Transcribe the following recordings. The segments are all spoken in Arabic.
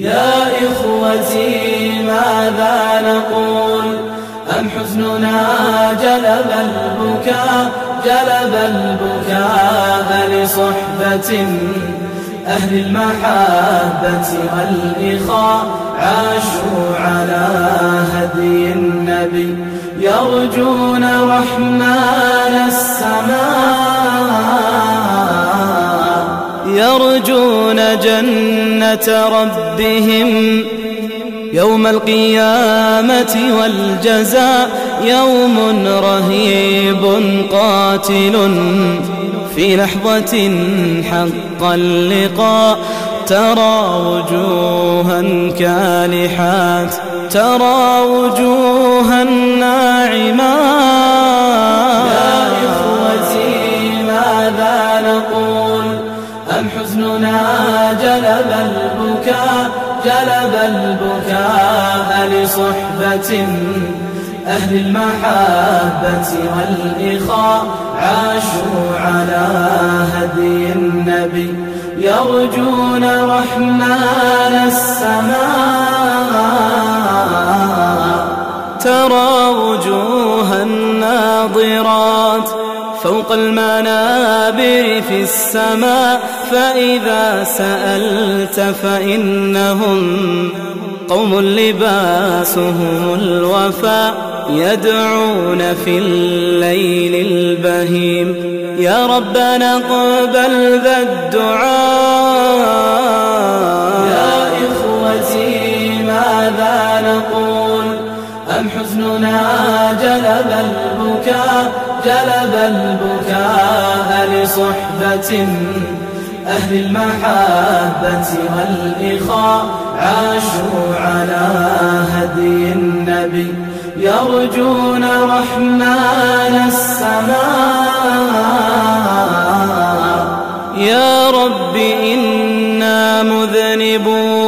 يا إخوتي ماذا نقول؟ أم حزننا جلب البكاء جلب البكاء لصحبة أهل المحبة والإخاء. عاشوا على هدي النبي يرجون رحمن يرجون جنة ربهم يوم القيامة والجزاء يوم رهيب قاتل في لحظة حق اللقاء ترى وجوها كالحات ترى وجوها ناعمات حزننا جلب البكاء جلب البكاء لصحبة أهل المحبة والإخاء. عاشوا على هدي النبي يرجون رحمن السماء. ترى وجوها ناظرات فوق المنابر في السماء فإذا سألت فإنهم قوم لباسهم الوفاء يدعون في الليل البهيم. يا ربنا اقبل ذا الدعاء. يا إخوتي ماذا نقول؟ أم حزننا جلب البكاء؟ جلب البكاء لصحبة أهل المحبة والإخاء عاشوا على هدي النبي يرجون رحمن السماء. يا رب إنا مذنبون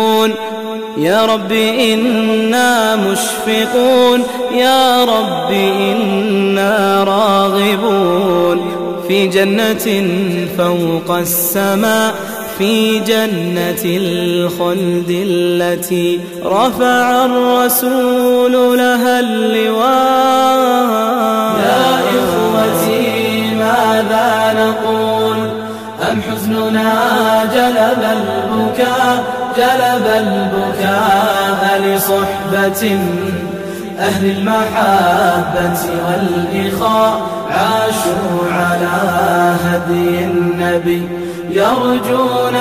يا رب إنا مشفقون يا رب إنا راغبون. في جنة فوق السماء في جنة الخلد التي رفع الرسول لها اللواء. يا إخوتي ماذا نقول؟ أم حزننا جلب البكاء؟ جلب البكاء لصحبة أهل المحبة والإخاء عاشوا على هدي النبي يرجون